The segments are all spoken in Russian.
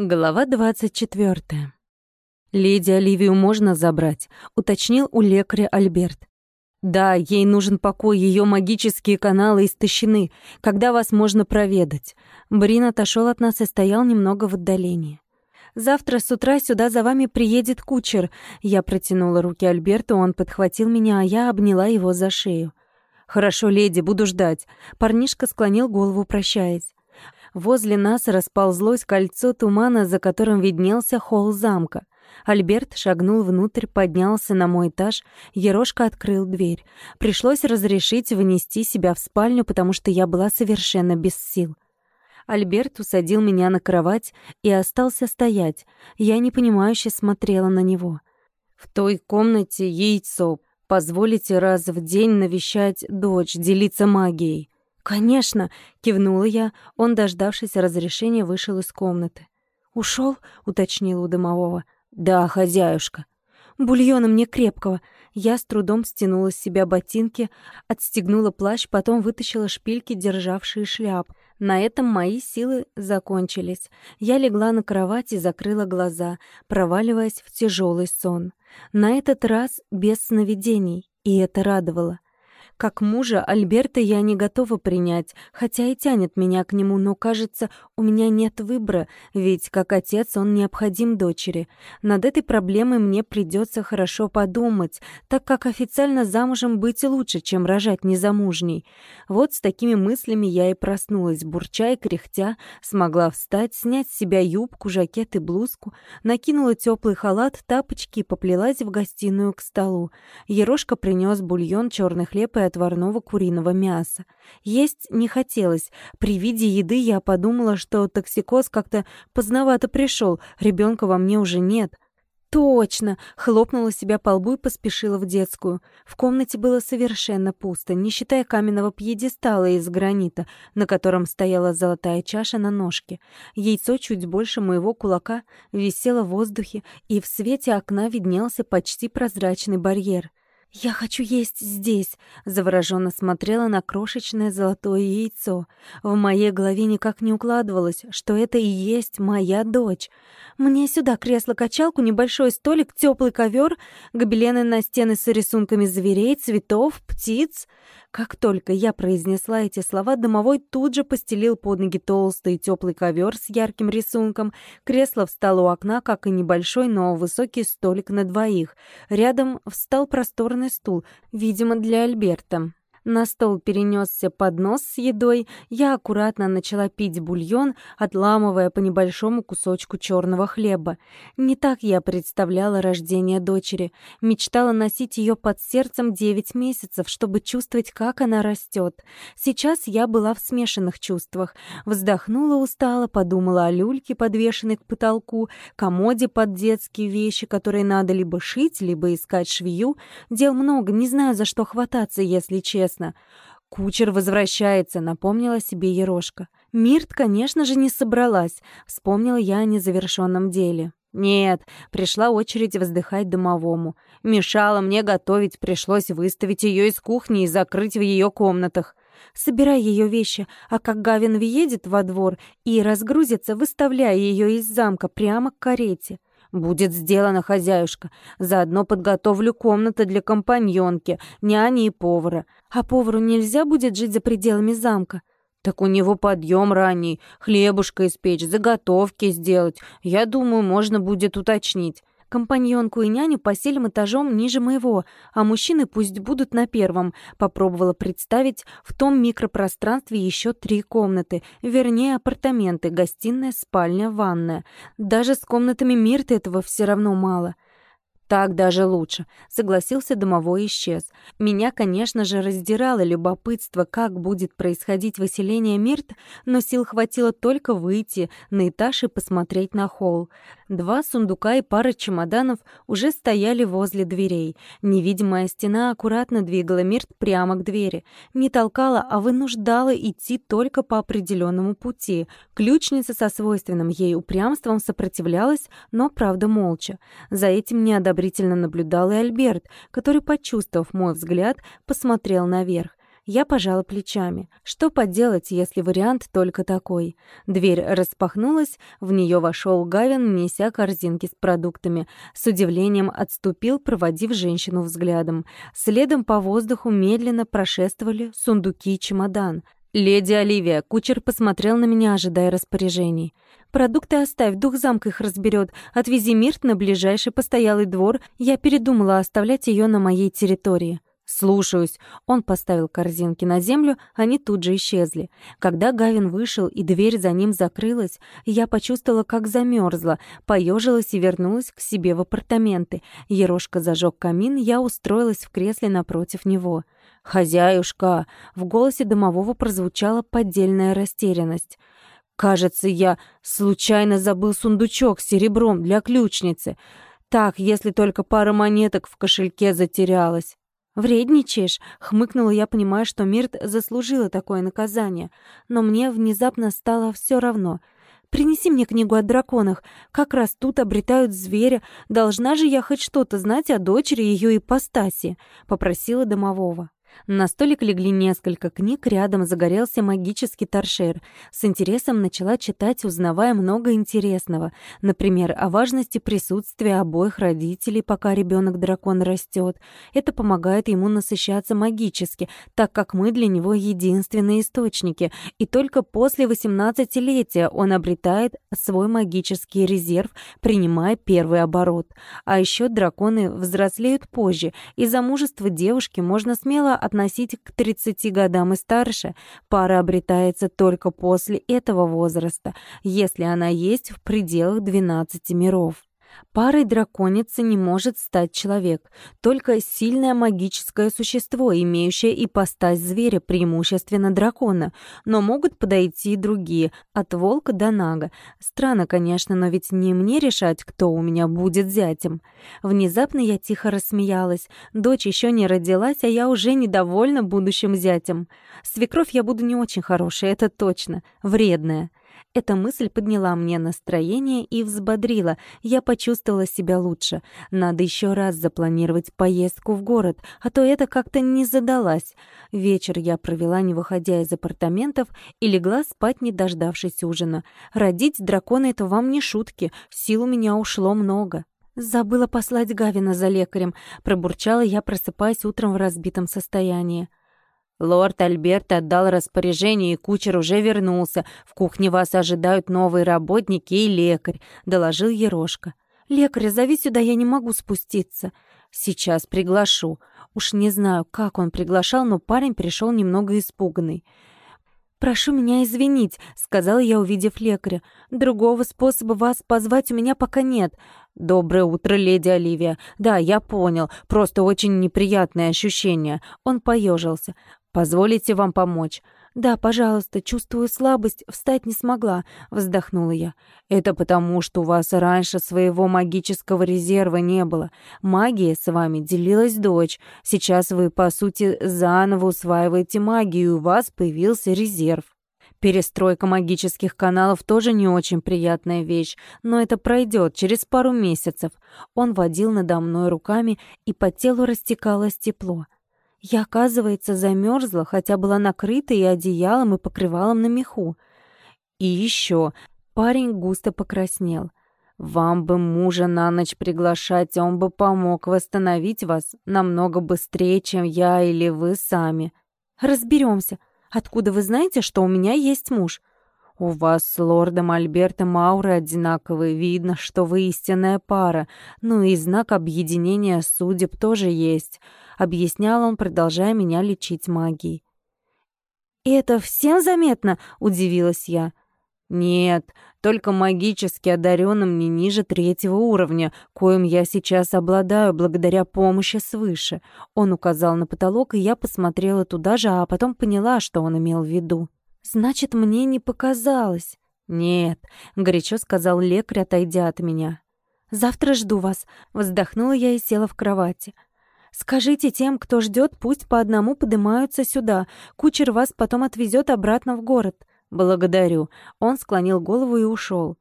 Глава 24. «Леди Оливию можно забрать?» — уточнил у лекаря Альберт. «Да, ей нужен покой, ее магические каналы истощены. Когда вас можно проведать?» Брин отошел от нас и стоял немного в отдалении. «Завтра с утра сюда за вами приедет кучер». Я протянула руки Альберту, он подхватил меня, а я обняла его за шею. «Хорошо, леди, буду ждать». Парнишка склонил голову, прощаясь. Возле нас расползлось кольцо тумана, за которым виднелся холл замка. Альберт шагнул внутрь, поднялся на мой этаж, Ерошка открыл дверь. Пришлось разрешить внести себя в спальню, потому что я была совершенно без сил. Альберт усадил меня на кровать и остался стоять. Я непонимающе смотрела на него. «В той комнате яйцо. Позволите раз в день навещать дочь, делиться магией». «Конечно!» — кивнула я. Он, дождавшись разрешения, вышел из комнаты. «Ушел?» — уточнил у домового. «Да, хозяюшка». «Бульона мне крепкого». Я с трудом стянула с себя ботинки, отстегнула плащ, потом вытащила шпильки, державшие шляп. На этом мои силы закончились. Я легла на кровать и закрыла глаза, проваливаясь в тяжелый сон. На этот раз без сновидений, и это радовало. Как мужа Альберта я не готова принять, хотя и тянет меня к нему, но, кажется, у меня нет выбора, ведь как отец он необходим дочери. Над этой проблемой мне придется хорошо подумать, так как официально замужем быть лучше, чем рожать незамужней. Вот с такими мыслями я и проснулась, бурча и кряхтя, смогла встать, снять с себя юбку, жакет и блузку, накинула теплый халат, тапочки и поплелась в гостиную к столу. Ерошка принес бульон, черный хлеб и отварного куриного мяса. Есть не хотелось. При виде еды я подумала, что токсикоз как-то поздновато пришел, ребенка во мне уже нет. «Точно!» — хлопнула себя по лбу и поспешила в детскую. В комнате было совершенно пусто, не считая каменного пьедестала из гранита, на котором стояла золотая чаша на ножке. Яйцо чуть больше моего кулака висело в воздухе, и в свете окна виднелся почти прозрачный барьер. «Я хочу есть здесь», — завороженно смотрела на крошечное золотое яйцо. В моей голове никак не укладывалось, что это и есть моя дочь. Мне сюда кресло-качалку, небольшой столик, теплый ковер, гобелены на стены с рисунками зверей, цветов, птиц. Как только я произнесла эти слова, домовой тут же постелил под ноги толстый теплый ковер с ярким рисунком. Кресло встало у окна, как и небольшой, но высокий столик на двоих. Рядом встал просторный стул, видимо, для Альберта. На стол перенесся поднос с едой. Я аккуратно начала пить бульон, отламывая по небольшому кусочку черного хлеба. Не так я представляла рождение дочери. Мечтала носить ее под сердцем девять месяцев, чтобы чувствовать, как она растет. Сейчас я была в смешанных чувствах. Вздохнула устало, подумала о люльке, подвешенной к потолку, комоде под детские вещи, которые надо либо шить, либо искать швею. Дел много, не знаю, за что хвататься, если честно ясно. «Кучер возвращается», — напомнила себе Ерошка. «Мирт, конечно же, не собралась», — вспомнила я о незавершенном деле. «Нет, пришла очередь вздыхать домовому. Мешала мне готовить, пришлось выставить ее из кухни и закрыть в ее комнатах. Собирай ее вещи, а как Гавин въедет во двор и разгрузится, выставляй ее из замка прямо к карете. «Будет сделано, хозяюшка. Заодно подготовлю комнаты для компаньонки, няни и повара. А повару нельзя будет жить за пределами замка?» «Так у него подъем ранний, хлебушка испечь, заготовки сделать. Я думаю, можно будет уточнить. Компаньонку и няню поселим этажом ниже моего, а мужчины пусть будут на первом. Попробовала представить в том микропространстве еще три комнаты, вернее апартаменты, гостиная, спальня, ванная. Даже с комнатами Мирты этого все равно мало. «Так даже лучше», — согласился домовой и исчез. Меня, конечно же, раздирало любопытство, как будет происходить выселение Мирт, но сил хватило только выйти на этаж и посмотреть на холл. Два сундука и пара чемоданов уже стояли возле дверей. Невидимая стена аккуратно двигала Мирт прямо к двери. Не толкала, а вынуждала идти только по определенному пути. Ключница со свойственным ей упрямством сопротивлялась, но, правда, молча. За этим неодобрительно наблюдал и Альберт, который, почувствовав мой взгляд, посмотрел наверх. Я пожала плечами. Что поделать, если вариант только такой? Дверь распахнулась, в нее вошел Гавин, неся корзинки с продуктами. С удивлением отступил, проводив женщину взглядом. Следом по воздуху медленно прошествовали сундуки и чемодан. «Леди Оливия!» — кучер посмотрел на меня, ожидая распоряжений. «Продукты оставь, дух замка их разберет. Отвези Мирт на ближайший постоялый двор. Я передумала оставлять ее на моей территории». «Слушаюсь». Он поставил корзинки на землю, они тут же исчезли. Когда Гавин вышел и дверь за ним закрылась, я почувствовала, как замерзла, поежилась и вернулась к себе в апартаменты. Ерошка зажег камин, я устроилась в кресле напротив него. «Хозяюшка!» В голосе домового прозвучала поддельная растерянность. «Кажется, я случайно забыл сундучок с серебром для ключницы. Так, если только пара монеток в кошельке затерялась». «Вредничаешь?» — хмыкнула я, понимая, что Мирт заслужила такое наказание. Но мне внезапно стало все равно. «Принеси мне книгу о драконах. Как раз тут обретают зверя. Должна же я хоть что-то знать о дочери ее ипостаси», — попросила домового. На столик легли несколько книг, рядом загорелся магический торшер. С интересом начала читать, узнавая много интересного. Например, о важности присутствия обоих родителей, пока ребенок-дракон растет. Это помогает ему насыщаться магически, так как мы для него единственные источники. И только после 18-летия он обретает свой магический резерв, принимая первый оборот. А еще драконы взрослеют позже. Из-за мужества девушки можно смело относить к 30 годам и старше, пара обретается только после этого возраста, если она есть в пределах 12 миров. Парой драконицы не может стать человек, только сильное магическое существо, имеющее ипостась зверя, преимущественно дракона, но могут подойти и другие, от волка до нага. Странно, конечно, но ведь не мне решать, кто у меня будет зятем. Внезапно я тихо рассмеялась. Дочь еще не родилась, а я уже недовольна будущим зятем. Свекровь я буду не очень хорошая, это точно, вредная. Эта мысль подняла мне настроение и взбодрила. Я почувствовала себя лучше. Надо еще раз запланировать поездку в город, а то это как-то не задалась. Вечер я провела, не выходя из апартаментов, и легла спать, не дождавшись ужина. Родить дракона — это вам не шутки, сил у меня ушло много. «Забыла послать Гавина за лекарем», — пробурчала я, просыпаясь утром в разбитом состоянии. Лорд Альберт отдал распоряжение, и кучер уже вернулся. В кухне вас ожидают новые работники и лекарь», — доложил Ерошка. «Лекаря зови сюда, я не могу спуститься». «Сейчас приглашу». Уж не знаю, как он приглашал, но парень пришел немного испуганный. «Прошу меня извинить», — сказала я, увидев лекаря. «Другого способа вас позвать у меня пока нет». «Доброе утро, леди Оливия. Да, я понял. Просто очень неприятное ощущение». Он поежился. Позволите вам помочь?» «Да, пожалуйста, чувствую слабость, встать не смогла», — вздохнула я. «Это потому, что у вас раньше своего магического резерва не было. Магия с вами делилась дочь. Сейчас вы, по сути, заново усваиваете магию, и у вас появился резерв». Перестройка магических каналов тоже не очень приятная вещь, но это пройдет через пару месяцев. Он водил надо мной руками, и по телу растекалось тепло. Я, оказывается, замерзла, хотя была накрыта и одеялом, и покрывалом на меху. И еще парень густо покраснел. Вам бы мужа на ночь приглашать, он бы помог восстановить вас намного быстрее, чем я или вы сами. Разберемся. Откуда вы знаете, что у меня есть муж? У вас с лордом Альбертом ауры одинаковые, видно, что вы истинная пара. Ну и знак объединения судеб тоже есть объяснял он, продолжая меня лечить магией. «И это всем заметно?» — удивилась я. «Нет, только магически одаренным не ниже третьего уровня, коим я сейчас обладаю благодаря помощи свыше». Он указал на потолок, и я посмотрела туда же, а потом поняла, что он имел в виду. «Значит, мне не показалось». «Нет», — горячо сказал лекарь, отойдя от меня. «Завтра жду вас», — вздохнула я и села в кровати. Скажите тем, кто ждет, пусть по одному поднимаются сюда. Кучер вас потом отвезет обратно в город. Благодарю. Он склонил голову и ушел.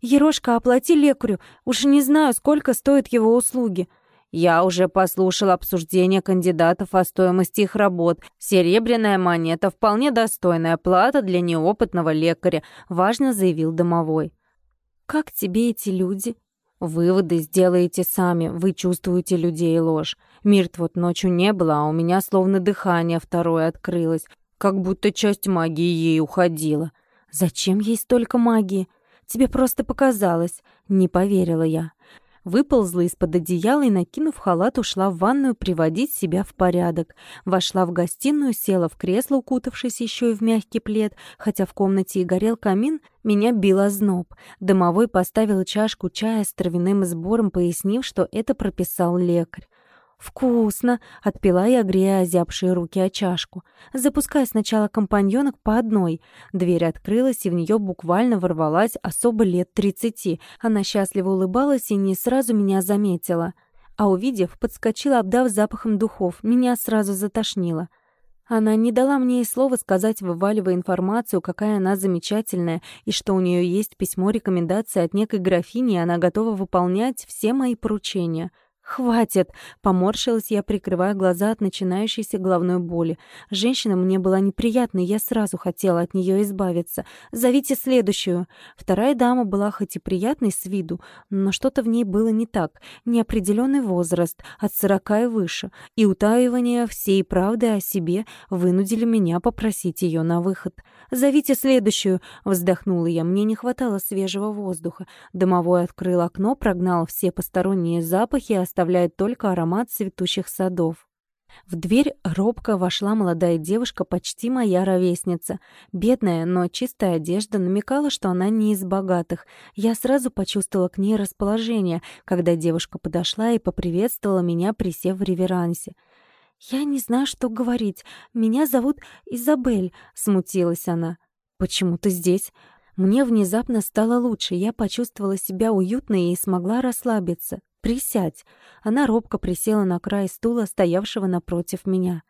Ерошка, оплати лекарю. Уж не знаю, сколько стоят его услуги. Я уже послушал обсуждение кандидатов о стоимости их работ. Серебряная монета — вполне достойная плата для неопытного лекаря», — важно заявил домовой. «Как тебе эти люди?» «Выводы сделаете сами, вы чувствуете людей ложь. Мирт вот ночью не было, а у меня словно дыхание второе открылось, как будто часть магии ей уходила. Зачем ей столько магии? Тебе просто показалось». Не поверила я выползла из-под одеяла и, накинув халат, ушла в ванную приводить себя в порядок. Вошла в гостиную, села в кресло, укутавшись еще и в мягкий плед. Хотя в комнате и горел камин, меня бил озноб. Домовой поставил чашку чая с травяным сбором, пояснив, что это прописал лекарь. «Вкусно!» — отпила я, грея озябшие руки о чашку. Запуская сначала компаньонок по одной. Дверь открылась, и в нее буквально ворвалась особо лет тридцати. Она счастливо улыбалась и не сразу меня заметила. А увидев, подскочила, обдав запахом духов. Меня сразу затошнило. Она не дала мне и слова сказать, вываливая информацию, какая она замечательная, и что у нее есть письмо рекомендации от некой графини, и она готова выполнять все мои поручения — «Хватит!» — поморщилась я, прикрывая глаза от начинающейся головной боли. Женщина мне была неприятна, и я сразу хотела от нее избавиться. «Зовите следующую!» Вторая дама была хоть и приятной с виду, но что-то в ней было не так. Неопределенный возраст, от сорока и выше, и утаивание всей правды о себе вынудили меня попросить ее на выход. «Зовите следующую!» — вздохнула я. Мне не хватало свежего воздуха. Домовой открыл окно, прогнал все посторонние запахи, оставляя только аромат цветущих садов. В дверь робко вошла молодая девушка, почти моя ровесница. Бедная, но чистая одежда намекала, что она не из богатых. Я сразу почувствовала к ней расположение, когда девушка подошла и поприветствовала меня, присев в реверансе. «Я не знаю, что говорить. Меня зовут Изабель», — смутилась она. «Почему ты здесь?» Мне внезапно стало лучше, я почувствовала себя уютно и смогла расслабиться. «Присядь». Она робко присела на край стула, стоявшего напротив меня.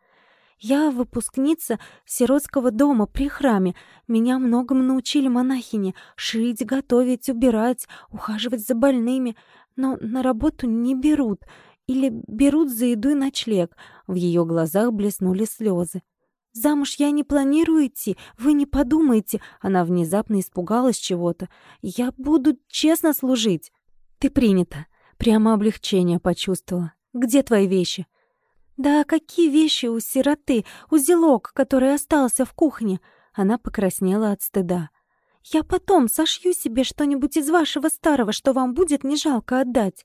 «Я выпускница сиротского дома при храме. Меня многому научили монахини. Шить, готовить, убирать, ухаживать за больными. Но на работу не берут. Или берут за еду и ночлег. В ее глазах блеснули слезы. «Замуж я не планирую идти, вы не подумайте!» Она внезапно испугалась чего-то. «Я буду честно служить!» «Ты принята!» Прямо облегчение почувствовала. «Где твои вещи?» «Да какие вещи у сироты? Узелок, который остался в кухне!» Она покраснела от стыда. «Я потом сошью себе что-нибудь из вашего старого, что вам будет не жалко отдать.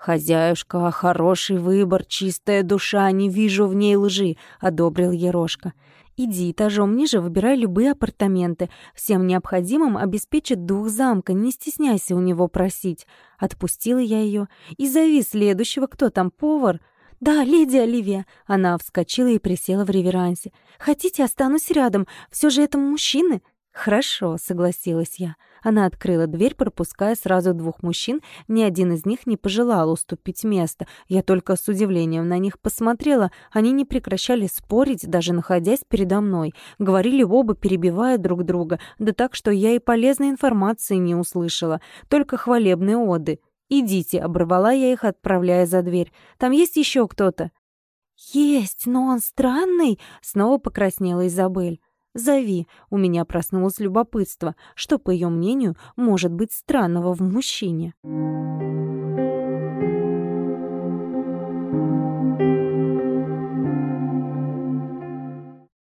«Хозяюшка, хороший выбор, чистая душа, не вижу в ней лжи», — одобрил Ерошка. «Иди этажом ниже, выбирай любые апартаменты. Всем необходимым обеспечит дух замка, не стесняйся у него просить». Отпустила я ее. «И зови следующего, кто там, повар?» «Да, леди Оливия!» Она вскочила и присела в реверансе. «Хотите, останусь рядом? Все же это мужчины?» «Хорошо», — согласилась я. Она открыла дверь, пропуская сразу двух мужчин. Ни один из них не пожелал уступить место. Я только с удивлением на них посмотрела. Они не прекращали спорить, даже находясь передо мной. Говорили оба, перебивая друг друга. Да так, что я и полезной информации не услышала. Только хвалебные оды. «Идите», — оборвала я их, отправляя за дверь. «Там есть еще кто-то?» «Есть, но он странный», — снова покраснела Изабель. «Зови». У меня проснулось любопытство, что, по ее мнению, может быть странного в мужчине.